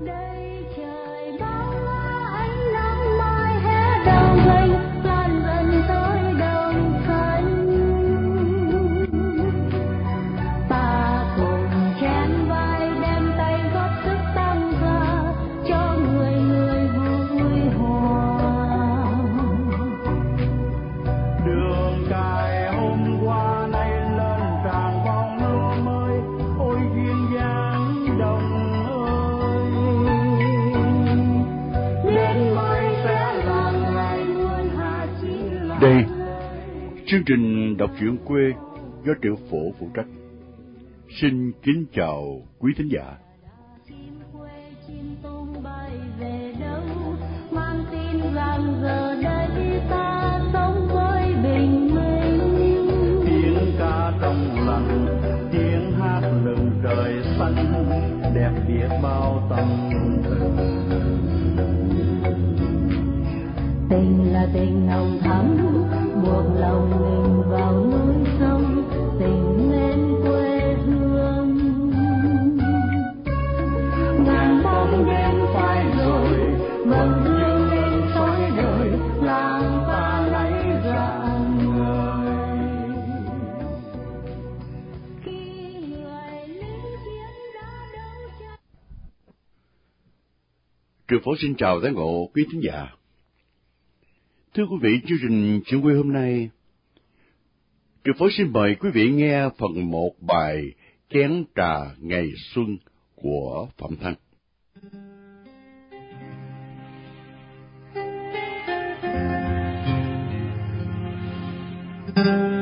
đây trời bao Đây, chương trình đọc truyện quê do triệu phổ phụ trách. Xin kính chào quý thính giả. chim quê chim tung bay về đâu mang tin rằng giờ đây ta sống với bình minh tiếng ca trong lành tiếng hát lừng trời xanh đẹp biết bao tâm tình là tình nồng thắm, buộc lòng mình vào núi sông, tình nên quê hương ngàn bóng đêm phai rồi, mầm dương lên soi đời làm ta lấy rạng ngời khi người lính chiến đã đấu tranh Triệu phổ xin chào tái ngộ, quý thính giả. Thưa quý vị, chương trình chuyển quê hôm nay, Triệu phó xin mời quý vị nghe phần một bài Chén trà ngày xuân của Phạm Thanh. Bốn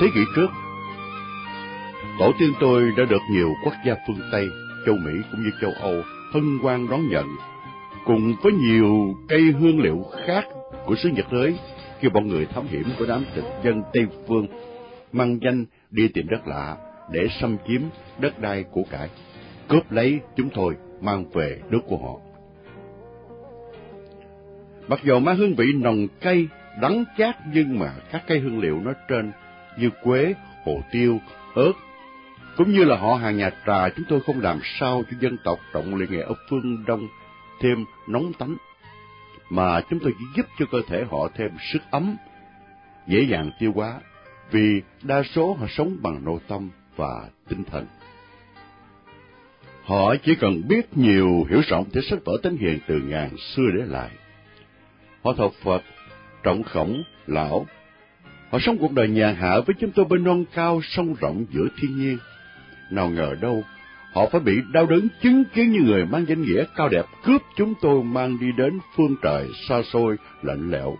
thế kỷ trước, tổ tiên tôi đã được nhiều quốc gia phương Tây, châu Mỹ cũng như châu Âu hân hoan đón nhận, cùng với nhiều cây hương liệu khác của xứ nhật đới khi bọn người thám hiểm của đám thực dân Tây Phương mang danh đi tìm đất lạ để xâm chiếm đất đai của cải, cướp lấy chúng tôi mang về nước của họ. Mặc dù má hương vị nồng cay, đắng chát nhưng mà các cây hương liệu nói trên như quế, hồ tiêu, ớt, cũng như là họ hàng nhà trà chúng tôi không làm sao cho dân tộc trọng lệ nghề ở phương Đông thêm nóng tánh, mà chúng tôi chỉ giúp cho cơ thể họ thêm sức ấm, dễ dàng tiêu hóa, vì đa số họ sống bằng nội tâm và tinh thần. Họ chỉ cần biết nhiều hiểu rộng để sách vở tánh hiền từ ngàn xưa để lại. Họ thờ Phật, trọng khổng, lão. Họ sống cuộc đời nhàn hạ với chúng tôi bên non cao sông rộng giữa thiên nhiên. Nào ngờ đâu, họ phải bị đau đớn chứng kiến như người mang danh nghĩa cao đẹp cướp chúng tôi mang đi đến phương trời xa xôi, lạnh lẽo.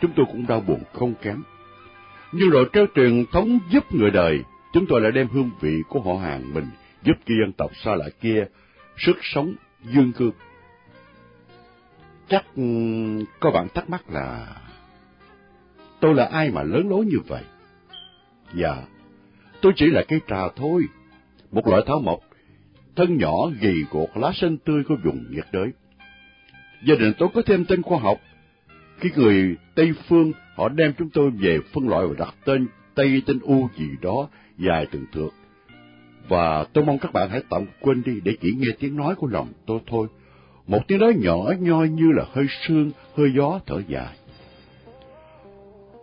Chúng tôi cũng đau buồn không kém. Nhưng rồi treo truyền thống giúp người đời, chúng tôi lại đem hương vị của họ hàng mình giúp cho dân tộc xa lạ kia sức sống dương cương. Chắc có bạn thắc mắc là tôi là ai mà lớn lối như vậy? Dạ, tôi chỉ là cây trà thôi, một loại thảo mộc, thân nhỏ gầy guộc lá xanh tươi của vùng nhiệt đới. Gia đình tôi có thêm tên khoa học. Khi người Tây Phương họ đem chúng tôi về phân loại và đặt tên Tây tên U gì đó dài từng thước. Và tôi mong các bạn hãy tạm quên đi để chỉ nghe tiếng nói của lòng tôi thôi. Một tiếng nói nhỏ nhoi như là hơi sương, hơi gió thở dài.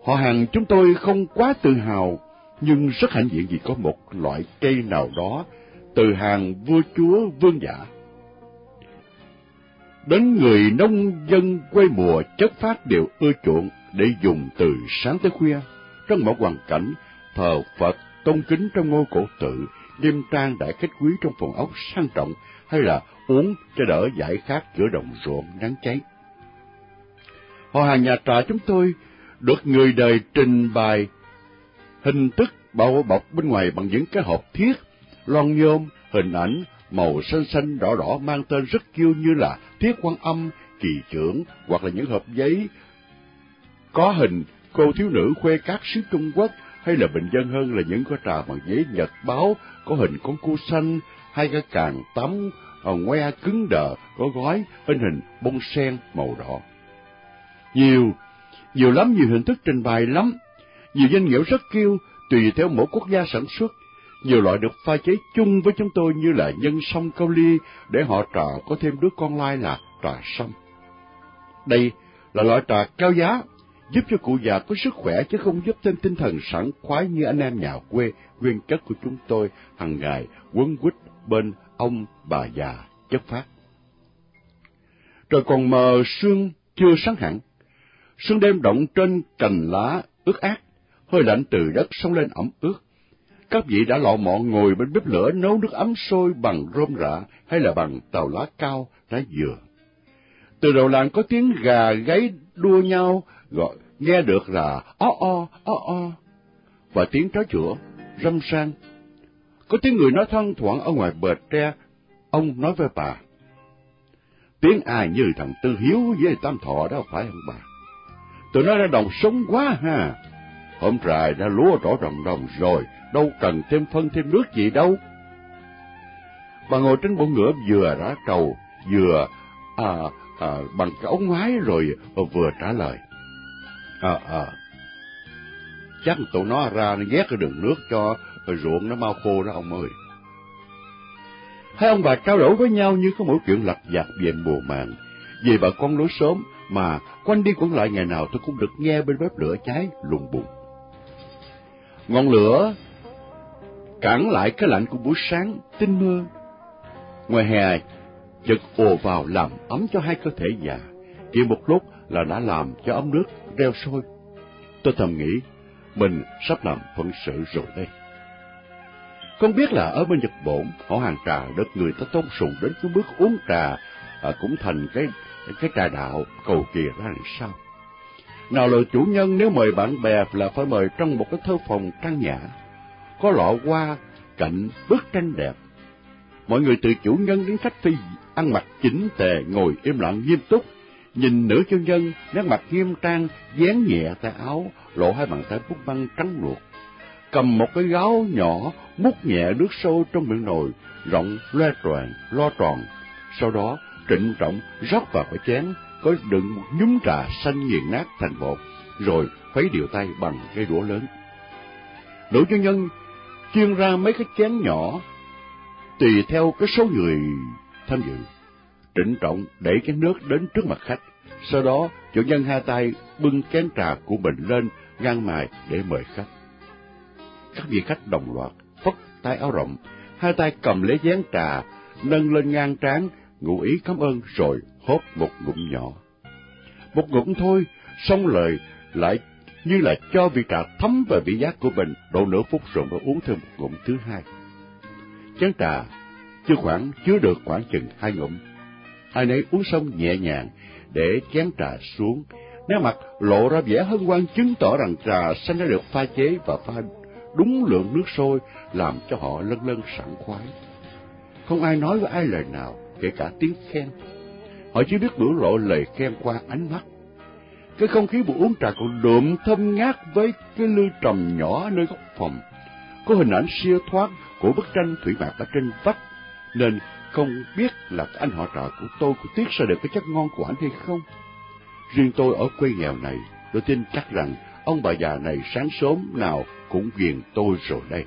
Họ hàng chúng tôi không quá tự hào, nhưng rất hãnh diện vì có một loại cây nào đó từ hàng vua chúa vương giả. Đến người nông dân quê mùa chất phát đều ưa chuộng để dùng từ sáng tới khuya, trong một hoàn cảnh thờ Phật tôn kính trong ngôi cổ tự nghiêm trang đại khách quý trong phòng ốc sang trọng hay là uống cho đỡ giải khát giữa đồng ruộng nắng cháy. Họ hàng nhà trọ chúng tôi được người đời trình bày hình thức bao bọc bên ngoài bằng những cái hộp thiết, lon nhôm, hình ảnh, màu xanh xanh đỏ đỏ mang tên rất kêu như là thiết quan âm, kỳ trưởng hoặc là những hộp giấy có hình cô thiếu nữ khuê các xứ Trung Quốc hay là bình dân hơn là những cái trà bằng giấy nhật báo có hình con cua xanh hay cái càng tắm à, ngoe cứng đờ có gói hình hình bông sen màu đỏ. Nhiều, nhiều lắm nhiều hình thức trình bày lắm, nhiều danh nghĩa rất kêu tùy theo mỗi quốc gia sản xuất. Nhiều loại được pha chế chung với chúng tôi như là nhân sông cao ly để họ trà có thêm đứa con lai là trà sâm. Đây là loại trà cao giá, giúp cho cụ già có sức khỏe chứ không giúp thêm tinh thần sảng khoái như anh em nhà quê nguyên chất của chúng tôi hàng ngày quấn quýt bên ông bà già chất phát. Trời còn mờ sương chưa sáng hẳn, sương đêm động trên cành lá ướt át, hơi lạnh từ đất sông lên ẩm ướt. Các vị đã lọ mọ ngồi bên bếp lửa nấu nước ấm sôi bằng rơm rạ hay là bằng tàu lá cao, lá dừa. Từ đầu làng có tiếng gà gáy đua nhau, gọi nghe được là o o o o, và tiếng chó chữa, râm sang. Có tiếng người nói thân thoảng ở ngoài bờ tre, ông nói với bà. Tiếng ai như thằng Tư Hiếu với Tam Thọ đó phải không bà? Tụi nó ra đồng sống quá ha. Hôm trài đã lúa rõ rồng đồng rồi, đâu cần thêm phân thêm nước gì đâu. Bà ngồi trên bộ ngựa vừa rã trầu, vừa à, à, bằng cái ống ngoái rồi vừa trả lời. À, à, chắc tụi nó ra nó ghét cái đường nước cho ruộng nó mau khô đó ông ơi. Hai ông bà trao đổi với nhau như có mỗi chuyện lặt vặt về mùa màng, về bà con lối sớm mà quanh đi quẩn lại ngày nào tôi cũng được nghe bên bếp lửa cháy lùng bùng. Ngọn lửa cản lại cái lạnh của buổi sáng tinh mơ. Ngoài hè chợt ồ vào làm ấm cho hai cơ thể già, chỉ một lúc là đã làm cho ấm nước reo sôi. Tôi thầm nghĩ, mình sắp làm phận sự rồi đây. Không biết là ở bên Nhật Bổn, họ hàng trà đất người ta tôn sùng đến cái bước uống trà à, cũng thành cái cái trà đạo cầu kỳ ra làm sao. Nào là chủ nhân nếu mời bạn bè là phải mời trong một cái thơ phòng trang nhã, có lọ hoa cạnh bức tranh đẹp. Mọi người từ chủ nhân đến khách phi ăn mặc chỉnh tề, ngồi im lặng nghiêm túc, nhìn nữ chân nhân nét mặt nghiêm trang, dán nhẹ tay áo, lộ hai bàn tay bút băng trắng luộc cầm một cái gáo nhỏ múc nhẹ nước sôi trong miệng nồi, rộng loe tròn, lo tròn. Sau đó, trịnh trọng rót vào cái chén, có đựng một nhúm trà xanh nghiền nát thành bột, rồi khuấy đều tay bằng cây đũa lớn. Nữ cho nhân chiên ra mấy cái chén nhỏ, tùy theo cái số người tham dự. Trịnh trọng đẩy cái nước đến trước mặt khách, sau đó chủ nhân hai tay bưng chén trà của mình lên ngang mài để mời khách các vị khách đồng loạt phất tay áo rộng, hai tay cầm lấy chén trà, nâng lên ngang trán, ngụ ý cảm ơn rồi hốt một ngụm nhỏ. Một ngụm thôi, xong lời lại như là cho vị trà thấm vào vị giác của mình, độ nửa phút rồi mới uống thêm một ngụm thứ hai. Chén trà chưa khoảng chứa được khoảng chừng hai ngụm. Ai nấy uống xong nhẹ nhàng, để chén trà xuống, nét mặt lộ ra vẻ hân hoan chứng tỏ rằng trà xanh đã được pha chế và pha đúng lượng nước sôi làm cho họ lân lân sảng khoái. Không ai nói với ai lời nào, kể cả tiếng khen. Họ chỉ biết biểu lộ lời khen qua ánh mắt. Cái không khí buổi uống trà còn đượm thơm ngát với cái lư trầm nhỏ nơi góc phòng. Có hình ảnh siêu thoát của bức tranh thủy mạc ở trên vách, nên không biết là anh họ trà của tôi có tiết ra được cái chất ngon của anh hay không. Riêng tôi ở quê nghèo này, tôi tin chắc rằng ông bà già này sáng sớm nào cũng ghiền tôi rồi đây.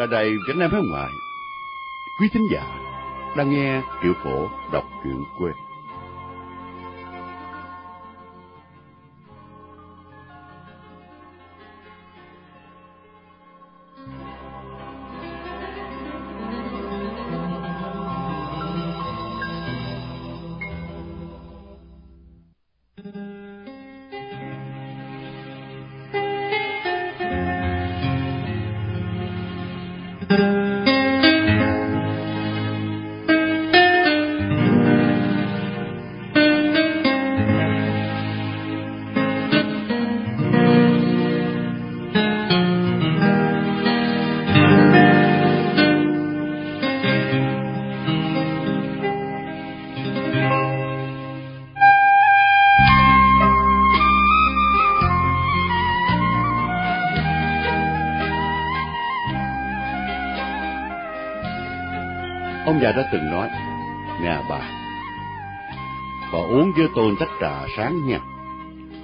Là đài Việt Nam hải ngoại. Quý thính giả đang nghe Triệu Phổ đọc truyện quê. Ông già đã từng nói, nè bà, bà uống với tôi tách trà sáng nha,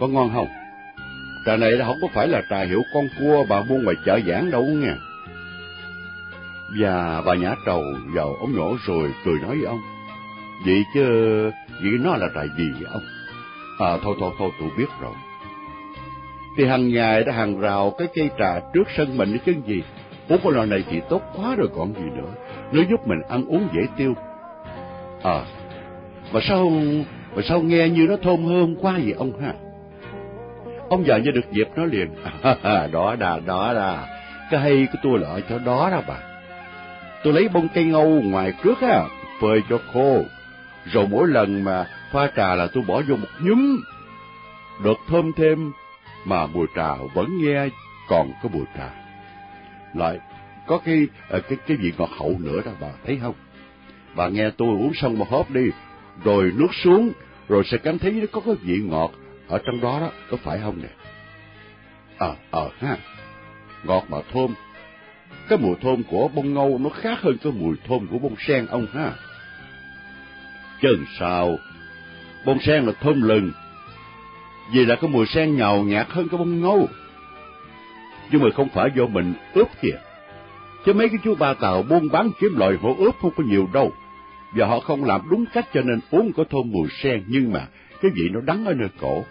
có ngon không? Trà này không có phải là trà hiệu con cua bà mua ngoài chợ giảng đâu nha. Và bà nhả trầu vào ống nhổ rồi cười nói với ông, vậy chứ, vậy nó là tại gì vậy ông? À thôi thôi thôi tôi biết rồi. Thì hàng ngày đã hàng rào cái cây trà trước sân mình chứ gì. Uống cái loại này thì tốt quá rồi còn gì nữa. Nó giúp mình ăn uống dễ tiêu. À, mà sao mà sao nghe như nó thơm hơn quá vậy ông ha? Ông già như được dịp nó liền. À, đó đà, đó đà. Cái hay của tôi là ở chỗ đó đó bà. Tôi lấy bông cây ngâu ngoài trước á, phơi cho khô. Rồi mỗi lần mà pha trà là tôi bỏ vô một nhúm. Được thơm thêm, mà mùi trà vẫn nghe còn có mùi trà. Lại, có cái ờ, cái cái vị ngọt hậu nữa đó bà thấy không? Bà nghe tôi uống xong một hớp đi, rồi nuốt xuống, rồi sẽ cảm thấy nó có cái vị ngọt ở trong đó đó, có phải không nè? Ờ, ờ ha, ngọt mà thơm. Cái mùi thơm của bông ngâu nó khác hơn cái mùi thơm của bông sen ông ha. Chứ sao? Bông sen là thơm lừng, vì là cái mùi sen nhàu nhạt hơn cái bông ngâu. Nhưng mà không phải do mình ướp kìa. Chứ mấy cái chú ba tàu buôn bán kiếm loại họ ướp không có nhiều đâu. Và họ không làm đúng cách cho nên uống có thơm mùi sen, nhưng mà cái vị nó đắng ở nơi cổ.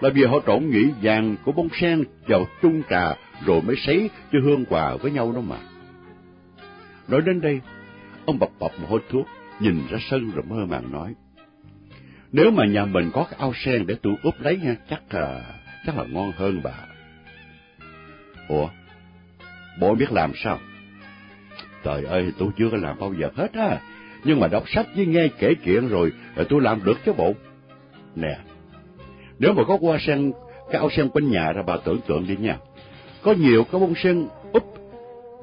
Là vì họ trộn nhĩ vàng của bông sen vào chung trà rồi mới sấy cho hương hòa với nhau đó mà. Nói đến đây, ông bập bập một hôi thuốc, nhìn ra sân rồi mơ màng nói. Nếu mà nhà mình có cái ao sen để tôi úp lấy nha, chắc là, chắc là ngon hơn bà. Ủa, bộ biết làm sao? Trời ơi, tôi chưa có làm bao giờ hết á. Nhưng mà đọc sách với nghe kể chuyện rồi, ờ, tôi làm được chứ bộ. Nè, nếu mà có hoa sen, cái ao sen bên nhà ra bà tưởng tượng đi nha. Có nhiều cái bông sen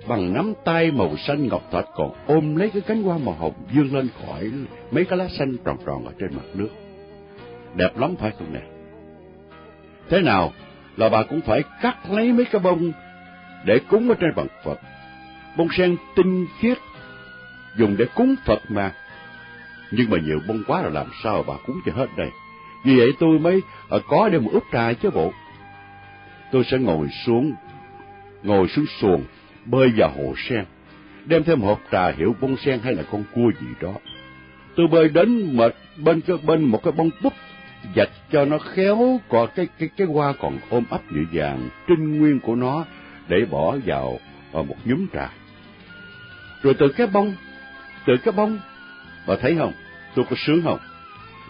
bằng nắm tay màu xanh ngọc thạch còn ôm lấy cái cánh hoa màu hồng dương lên khỏi mấy cái lá xanh tròn tròn ở trên mặt nước. Đẹp lắm phải không nè? Thế nào là bà cũng phải cắt lấy mấy cái bông để cúng ở trên bàn Phật. Bông sen tinh khiết, dùng để cúng Phật mà. Nhưng mà nhiều bông quá là làm sao bà cúng cho hết đây. Vì vậy tôi mới ở có để mà ướp trà chứ bộ. Tôi sẽ ngồi xuống, ngồi xuống xuồng, bơi vào hồ sen, đem thêm hộp trà hiệu bông sen hay là con cua gì đó. Tôi bơi đến mệt bên cái bên một cái bông búp, dạch cho nó khéo, còn cái cái cái hoa còn ôm ấp dịu vàng trinh nguyên của nó để bỏ vào một nhúm trà. Rồi từ cái bông, từ cái bông, bà thấy không, tôi có sướng không?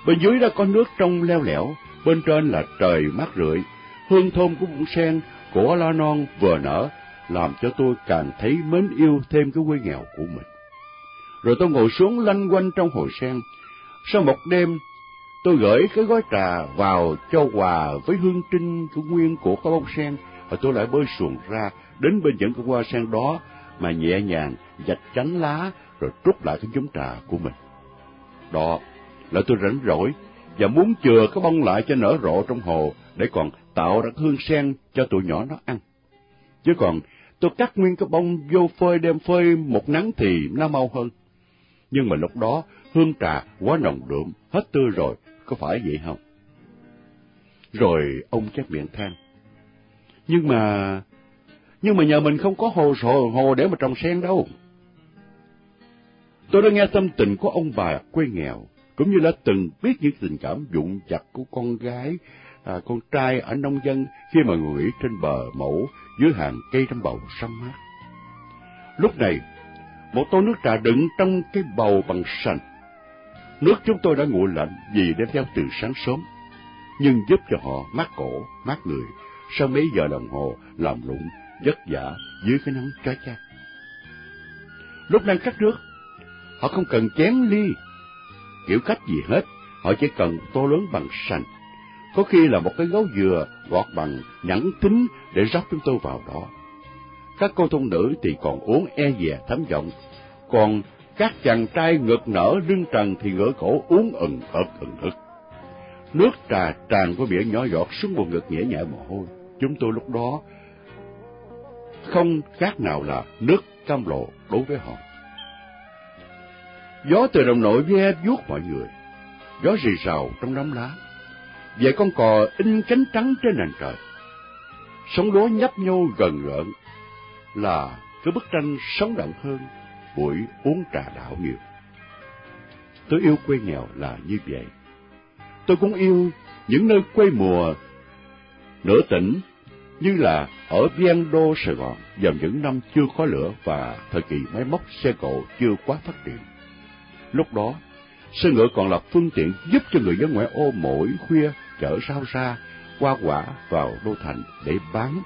Bên dưới đó có nước trong leo lẻo, bên trên là trời mát rượi, hương thơm của bông sen, của lá non vừa nở, làm cho tôi càng thấy mến yêu thêm cái quê nghèo của mình. Rồi tôi ngồi xuống lanh quanh trong hồ sen. Sau một đêm, tôi gửi cái gói trà vào cho hòa với hương trinh của nguyên của cái bông sen, và tôi lại bơi xuồng ra, đến bên những cái hoa sen đó, mà nhẹ nhàng dạch chánh lá, rồi trút lại cái giống trà của mình. Đó là tôi rảnh rỗi, và muốn chừa cái bông lại cho nở rộ trong hồ, để còn tạo ra hương sen cho tụi nhỏ nó ăn. Chứ còn tôi cắt nguyên cái bông vô phơi đem phơi một nắng thì nó mau hơn. Nhưng mà lúc đó hương trà quá nồng đượm, hết tươi rồi, có phải vậy không? Rồi ông chép miệng than. Nhưng mà, Nhưng mà nhờ mình không có hồ sổ hồ để mà trồng sen đâu. Tôi đã nghe tâm tình của ông bà quê nghèo, cũng như đã từng biết những tình cảm dụng chặt của con gái, à, con trai ở nông dân khi mà ngồi nghỉ trên bờ mẫu dưới hàng cây trong bầu sâm mát. Lúc này, một tô nước trà đựng trong cái bầu bằng sành. Nước chúng tôi đã nguội lạnh vì đem theo từ sáng sớm, nhưng giúp cho họ mát cổ, mát người, sau mấy giờ đồng hồ làm lụng, vất vả dưới cái nắng chói chang. Lúc đang cắt nước, họ không cần chén ly, kiểu cách gì hết, họ chỉ cần tô lớn bằng sành. Có khi là một cái gấu dừa gọt bằng nhẵn tính để rót chúng tôi vào đó. Các cô thôn nữ thì còn uống e dè thấm giọng, còn các chàng trai ngực nở lưng trần thì ngửa cổ uống ừng ực ừng ực. Nước trà tràn qua biển nhỏ giọt xuống bồn ngực nhẹ nhẹ mồ hôi. Chúng tôi lúc đó không khác nào là nước cam lộ đối với họ. Gió từ đồng nội ve vuốt mọi người, gió rì rào trong đám lá vậy con cò in cánh trắng trên nền trời. Sóng lúa nhấp nhô gần gợn là cái bức tranh sống động hơn buổi uống trà đảo nhiều. Tôi yêu quê nghèo là như vậy. Tôi cũng yêu những nơi quê mùa nửa tỉnh như là ở viên đô Sài Gòn vào những năm chưa có lửa và thời kỳ máy móc xe cộ chưa quá phát triển. Lúc đó, xe ngựa còn là phương tiện giúp cho người dân ngoại ô mỗi khuya chở rau ra, qua quả vào đô thành để bán.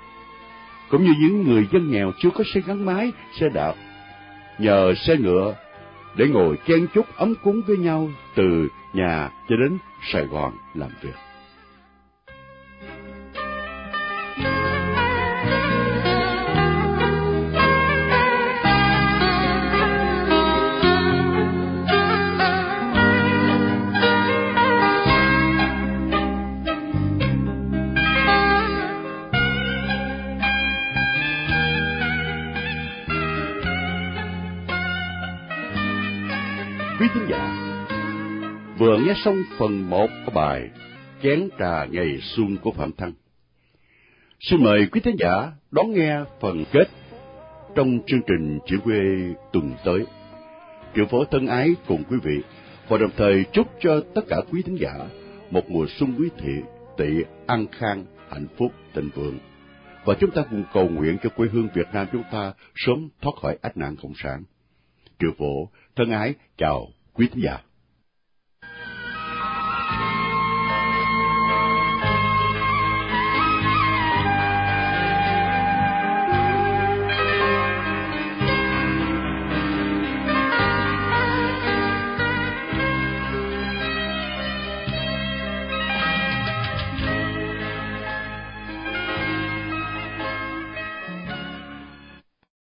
Cũng như những người dân nghèo chưa có xe gắn máy, xe đạp, nhờ xe ngựa để ngồi chen chúc ấm cúng với nhau từ nhà cho đến Sài Gòn làm việc. Vừa nghe xong phần một của bài Chén trà ngày xuân của Phạm Thăng. Xin mời quý thính giả đón nghe phần kết trong chương trình Chữ quê tuần tới. Triệu phổ thân ái cùng quý vị và đồng thời chúc cho tất cả quý thính giả một mùa xuân quý thị, tị, an khang, hạnh phúc, thịnh vượng. Và chúng ta cùng cầu nguyện cho quê hương Việt Nam chúng ta sớm thoát khỏi ách nạn cộng sản. Triệu phổ thân ái chào quý thính giả.